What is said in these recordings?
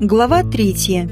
Глава третья.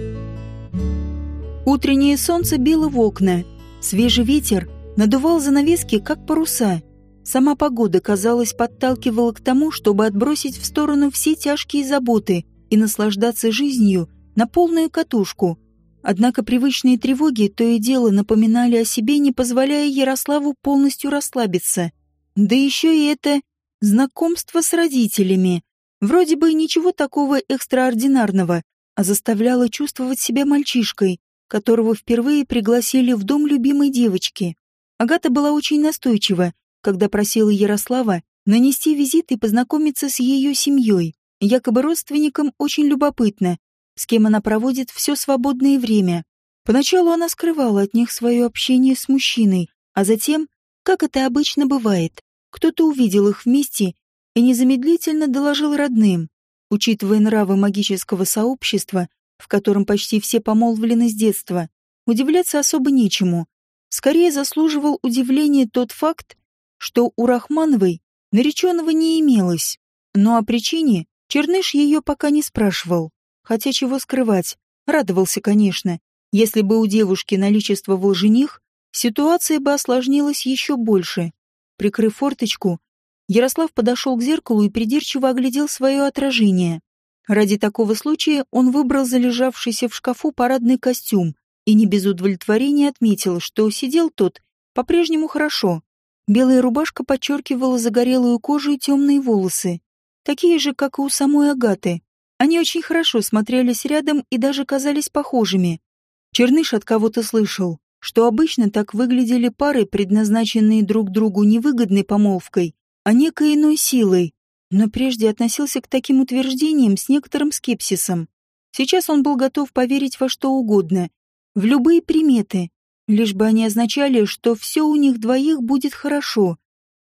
Утреннее солнце било в окна. Свежий ветер надувал занавески, как паруса. Сама погода, казалось, подталкивала к тому, чтобы отбросить в сторону все тяжкие заботы и наслаждаться жизнью на полную катушку. Однако привычные тревоги то и дело напоминали о себе, не позволяя Ярославу полностью расслабиться. Да еще и это знакомство с родителями. Вроде бы ничего такого экстраординарного, а заставляло чувствовать себя мальчишкой, которого впервые пригласили в дом любимой девочки. Агата была очень настойчива, когда просила Ярослава нанести визит и познакомиться с ее семьей. Якобы родственникам очень любопытно, с кем она проводит все свободное время. Поначалу она скрывала от них свое общение с мужчиной, а затем, как это обычно бывает, кто-то увидел их вместе и незамедлительно доложил родным. Учитывая нравы магического сообщества, в котором почти все помолвлены с детства, удивляться особо нечему. Скорее заслуживал удивления тот факт, что у Рахмановой нареченного не имелось. Но о причине Черныш ее пока не спрашивал. Хотя чего скрывать, радовался, конечно. Если бы у девушки наличествовал жених, ситуация бы осложнилась еще больше. Прикрыв форточку, Ярослав подошел к зеркалу и придирчиво оглядел свое отражение. Ради такого случая он выбрал залежавшийся в шкафу парадный костюм и не без удовлетворения отметил, что сидел тот по-прежнему хорошо. Белая рубашка подчеркивала загорелую кожу и темные волосы, такие же, как и у самой Агаты. Они очень хорошо смотрелись рядом и даже казались похожими. Черныш от кого-то слышал, что обычно так выглядели пары, предназначенные друг другу невыгодной помолвкой, а некой иной силой, но прежде относился к таким утверждениям с некоторым скепсисом. Сейчас он был готов поверить во что угодно, в любые приметы, лишь бы они означали, что все у них двоих будет хорошо.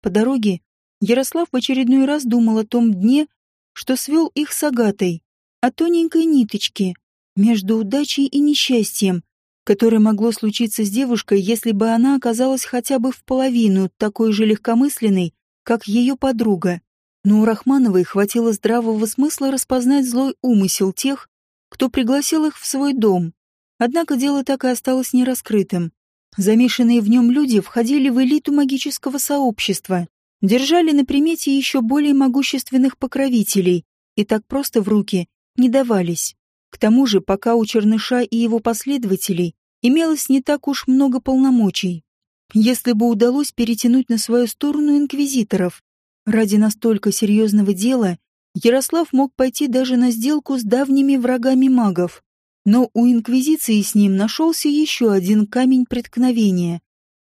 По дороге Ярослав в очередной раз думал о том дне, что свел их с Агатой, о тоненькой ниточке между удачей и несчастьем, которое могло случиться с девушкой, если бы она оказалась хотя бы в половину такой же легкомысленной, как ее подруга. Но у Рахмановой хватило здравого смысла распознать злой умысел тех, кто пригласил их в свой дом. Однако дело так и осталось нераскрытым. Замешанные в нем люди входили в элиту магического сообщества, держали на примете еще более могущественных покровителей и так просто в руки не давались. К тому же, пока у Черныша и его последователей имелось не так уж много полномочий. Если бы удалось перетянуть на свою сторону инквизиторов, ради настолько серьезного дела Ярослав мог пойти даже на сделку с давними врагами магов. Но у инквизиции с ним нашелся еще один камень преткновения.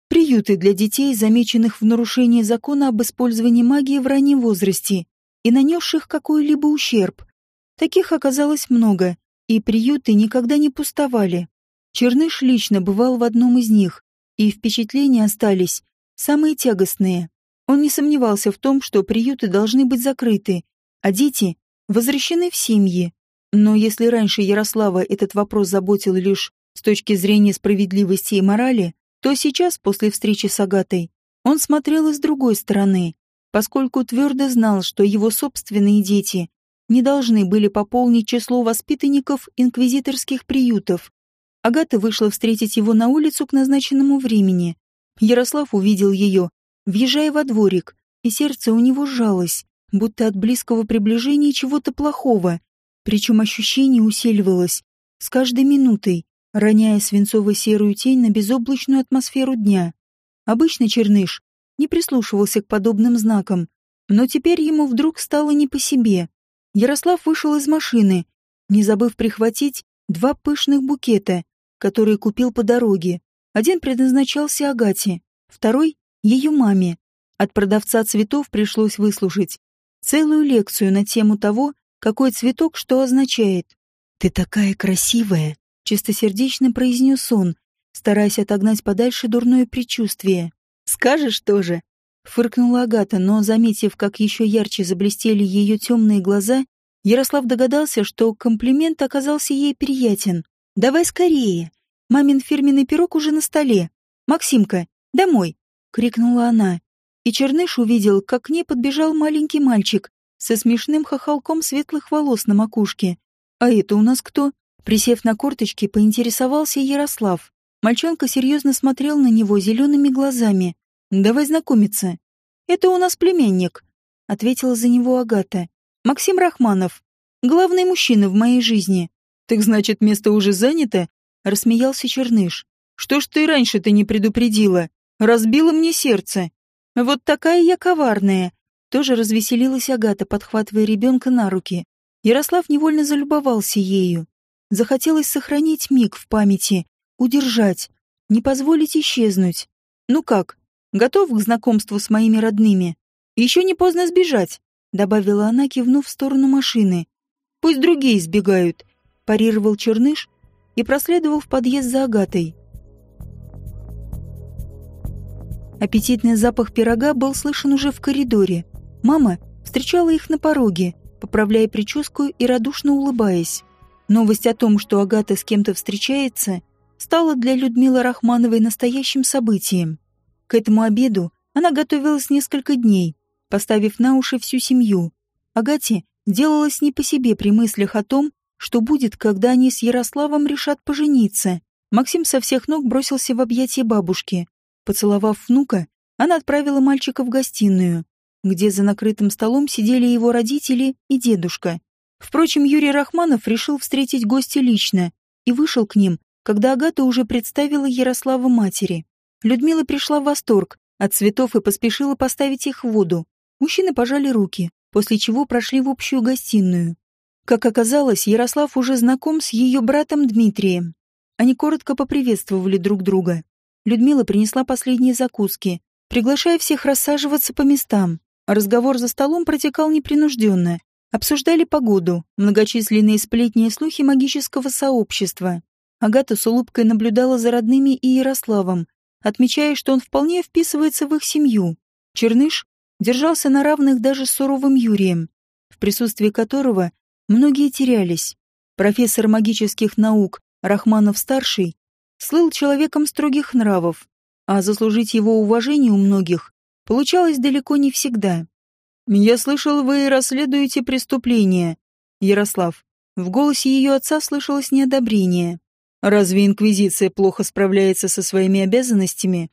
Приюты для детей, замеченных в нарушении закона об использовании магии в раннем возрасте и нанесших какой-либо ущерб. Таких оказалось много, и приюты никогда не пустовали. Черныш лично бывал в одном из них и впечатления остались самые тягостные. Он не сомневался в том, что приюты должны быть закрыты, а дети возвращены в семьи. Но если раньше Ярослава этот вопрос заботил лишь с точки зрения справедливости и морали, то сейчас, после встречи с Агатой, он смотрел и с другой стороны, поскольку твердо знал, что его собственные дети не должны были пополнить число воспитанников инквизиторских приютов, Агата вышла встретить его на улицу к назначенному времени. Ярослав увидел ее, въезжая во дворик, и сердце у него сжалось, будто от близкого приближения чего-то плохого. Причем ощущение усиливалось с каждой минутой, роняя свинцово-серую тень на безоблачную атмосферу дня. Обычно Черныш не прислушивался к подобным знакам, но теперь ему вдруг стало не по себе. Ярослав вышел из машины, не забыв прихватить два пышных букета, который купил по дороге. Один предназначался Агате, второй — ее маме. От продавца цветов пришлось выслушать целую лекцию на тему того, какой цветок что означает. «Ты такая красивая!» — чистосердечно произнес он, стараясь отогнать подальше дурное предчувствие. «Скажешь тоже?» — фыркнула Агата, но, заметив, как еще ярче заблестели ее темные глаза, Ярослав догадался, что комплимент оказался ей приятен. «Давай скорее! Мамин фирменный пирог уже на столе. Максимка, домой!» — крикнула она. И Черныш увидел, как к ней подбежал маленький мальчик со смешным хохолком светлых волос на макушке. «А это у нас кто?» Присев на корточки, поинтересовался Ярослав. Мальчонка серьезно смотрел на него зелеными глазами. «Давай знакомиться». «Это у нас племянник», — ответила за него Агата. «Максим Рахманов. Главный мужчина в моей жизни». «Так значит, место уже занято?» — рассмеялся Черныш. «Что ж ты раньше-то не предупредила? Разбила мне сердце». «Вот такая я коварная», — тоже развеселилась Агата, подхватывая ребенка на руки. Ярослав невольно залюбовался ею. Захотелось сохранить миг в памяти, удержать, не позволить исчезнуть. Ну как, готов к знакомству с моими родными? Еще не поздно сбежать, добавила она, кивнув в сторону машины. Пусть другие избегают, парировал Черныш и проследовал в подъезд за Агатой. Аппетитный запах пирога был слышен уже в коридоре. Мама встречала их на пороге, поправляя прическу и радушно улыбаясь. Новость о том, что Агата с кем-то встречается, стала для Людмилы Рахмановой настоящим событием. К этому обеду она готовилась несколько дней, поставив на уши всю семью. Агате делалось не по себе при мыслях о том, что будет, когда они с Ярославом решат пожениться. Максим со всех ног бросился в объятия бабушки. Поцеловав внука, она отправила мальчика в гостиную где за накрытым столом сидели его родители и дедушка. Впрочем, Юрий Рахманов решил встретить гостя лично и вышел к ним, когда Агата уже представила Ярослава матери. Людмила пришла в восторг от цветов и поспешила поставить их в воду. Мужчины пожали руки, после чего прошли в общую гостиную. Как оказалось, Ярослав уже знаком с ее братом Дмитрием. Они коротко поприветствовали друг друга. Людмила принесла последние закуски, приглашая всех рассаживаться по местам. Разговор за столом протекал непринужденно. Обсуждали погоду, многочисленные сплетни и слухи магического сообщества. Агата с улыбкой наблюдала за родными и Ярославом, отмечая, что он вполне вписывается в их семью. Черныш держался на равных даже с суровым Юрием, в присутствии которого многие терялись. Профессор магических наук Рахманов-старший слыл человеком строгих нравов, а заслужить его уважение у многих Получалось далеко не всегда. «Я слышал, вы расследуете преступление, Ярослав». В голосе ее отца слышалось неодобрение. «Разве Инквизиция плохо справляется со своими обязанностями?»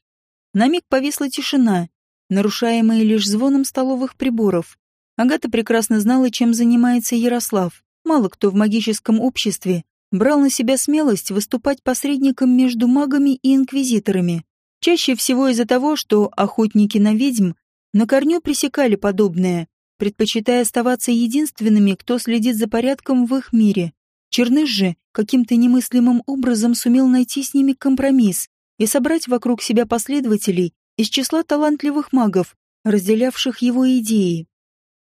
На миг повисла тишина, нарушаемая лишь звоном столовых приборов. Агата прекрасно знала, чем занимается Ярослав. Мало кто в магическом обществе брал на себя смелость выступать посредником между магами и инквизиторами. Чаще всего из-за того, что охотники на ведьм на корню пресекали подобное, предпочитая оставаться единственными, кто следит за порядком в их мире. Черныш же каким-то немыслимым образом сумел найти с ними компромисс и собрать вокруг себя последователей из числа талантливых магов, разделявших его идеи.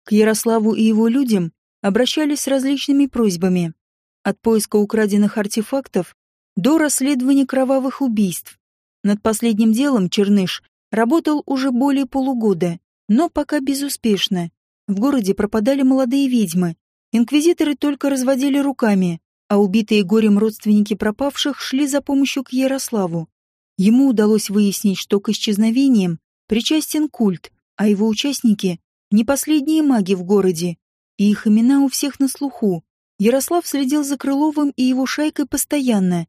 К Ярославу и его людям обращались с различными просьбами. От поиска украденных артефактов до расследования кровавых убийств. Над последним делом Черныш работал уже более полугода, но пока безуспешно. В городе пропадали молодые ведьмы. Инквизиторы только разводили руками, а убитые горем родственники пропавших шли за помощью к Ярославу. Ему удалось выяснить, что к исчезновениям причастен культ, а его участники — не последние маги в городе, и их имена у всех на слуху. Ярослав следил за Крыловым и его шайкой постоянно.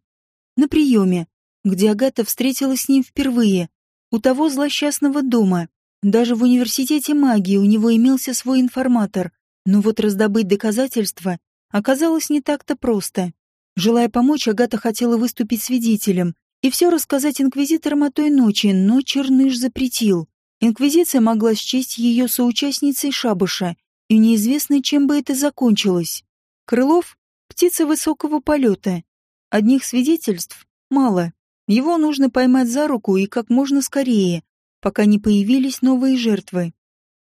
На приеме, где Агата встретилась с ним впервые, у того злосчастного дома. Даже в университете магии у него имелся свой информатор, но вот раздобыть доказательства оказалось не так-то просто. Желая помочь, Агата хотела выступить свидетелем и все рассказать инквизиторам о той ночи, но Черныш запретил. Инквизиция могла счесть ее соучастницей шабаша, и неизвестно, чем бы это закончилось. Крылов — птица высокого полета. Одних свидетельств мало. Его нужно поймать за руку и как можно скорее, пока не появились новые жертвы.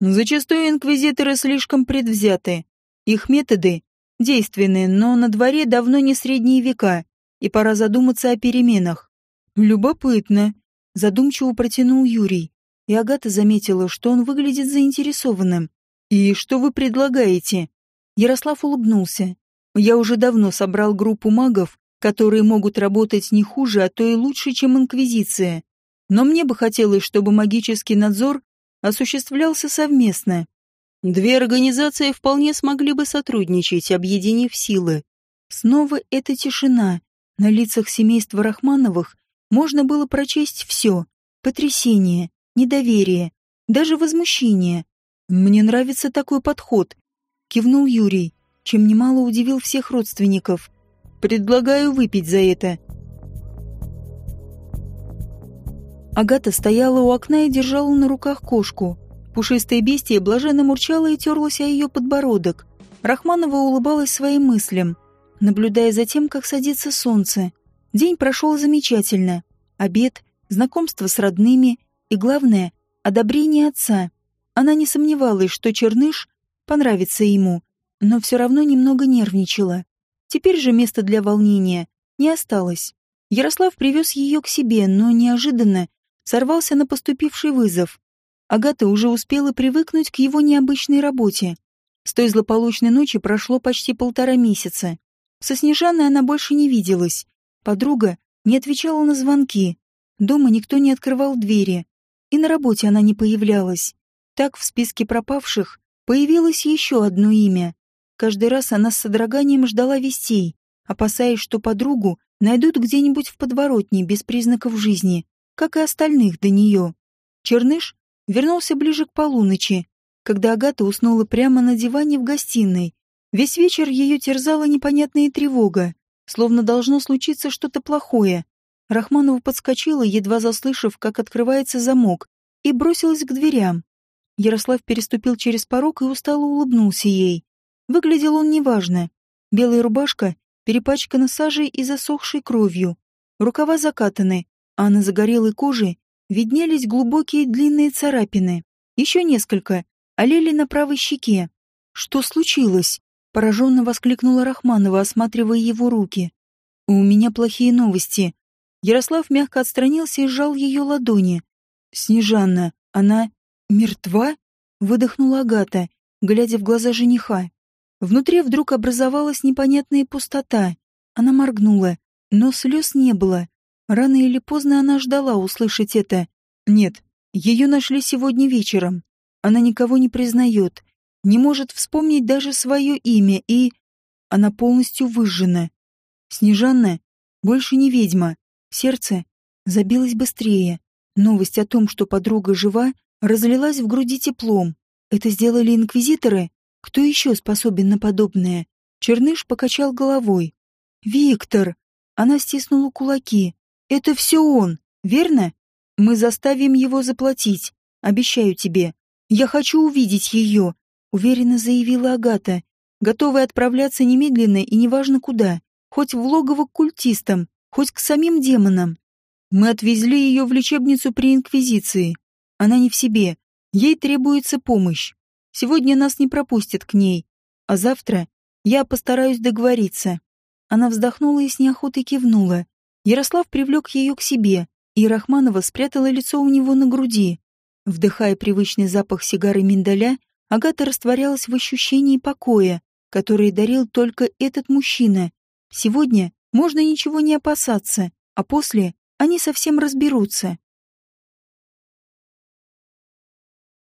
Зачастую инквизиторы слишком предвзяты. Их методы действенны, но на дворе давно не средние века, и пора задуматься о переменах. Любопытно, задумчиво протянул Юрий, и Агата заметила, что он выглядит заинтересованным. И что вы предлагаете? Ярослав улыбнулся. Я уже давно собрал группу магов которые могут работать не хуже, а то и лучше, чем Инквизиция. Но мне бы хотелось, чтобы магический надзор осуществлялся совместно. Две организации вполне смогли бы сотрудничать, объединив силы. Снова эта тишина. На лицах семейства Рахмановых можно было прочесть все. Потрясение, недоверие, даже возмущение. «Мне нравится такой подход», — кивнул Юрий, чем немало удивил всех родственников. «Предлагаю выпить за это». Агата стояла у окна и держала на руках кошку. Пушистое бестие блаженно мурчало и терлось о ее подбородок. Рахманова улыбалась своим мыслям, наблюдая за тем, как садится солнце. День прошел замечательно. Обед, знакомство с родными и, главное, одобрение отца. Она не сомневалась, что Черныш понравится ему, но все равно немного нервничала. Теперь же места для волнения не осталось. Ярослав привез ее к себе, но неожиданно сорвался на поступивший вызов. Агата уже успела привыкнуть к его необычной работе. С той злополучной ночи прошло почти полтора месяца. Со Снежаной она больше не виделась. Подруга не отвечала на звонки. Дома никто не открывал двери. И на работе она не появлялась. Так в списке пропавших появилось еще одно имя. Каждый раз она с содроганием ждала вестей, опасаясь, что подругу найдут где-нибудь в подворотне без признаков жизни как и остальных до нее. Черныш вернулся ближе к полуночи, когда Агата уснула прямо на диване в гостиной. Весь вечер ее терзала непонятная тревога, словно должно случиться что-то плохое. Рахманова подскочила, едва заслышав, как открывается замок, и бросилась к дверям. Ярослав переступил через порог и устало улыбнулся ей. Выглядел он неважно. Белая рубашка перепачкана сажей и засохшей кровью. Рукава закатаны, а на загорелой коже виднелись глубокие длинные царапины. Еще несколько олели на правой щеке. «Что случилось?» — пораженно воскликнула Рахманова, осматривая его руки. «У меня плохие новости». Ярослав мягко отстранился и сжал ее ладони. «Снежанна, она мертва?» — выдохнула Агата, глядя в глаза жениха. Внутри вдруг образовалась непонятная пустота. Она моргнула, но слез не было. Рано или поздно она ждала услышать это. Нет, ее нашли сегодня вечером. Она никого не признает, не может вспомнить даже свое имя и... Она полностью выжжена. Снежанна больше не ведьма. Сердце забилось быстрее. Новость о том, что подруга жива, разлилась в груди теплом. Это сделали инквизиторы? Кто еще способен на подобное? Черныш покачал головой. «Виктор!» Она стиснула кулаки. Это все он, верно? Мы заставим его заплатить, обещаю тебе. Я хочу увидеть ее, уверенно заявила Агата, готовая отправляться немедленно и неважно куда, хоть в логово к культистам, хоть к самим демонам. Мы отвезли ее в лечебницу при Инквизиции. Она не в себе, ей требуется помощь. Сегодня нас не пропустят к ней, а завтра я постараюсь договориться. Она вздохнула и с неохотой кивнула. Ярослав привлек ее к себе, и Рахманова спрятала лицо у него на груди. Вдыхая привычный запах сигары миндаля, Агата растворялась в ощущении покоя, который дарил только этот мужчина. Сегодня можно ничего не опасаться, а после они совсем разберутся.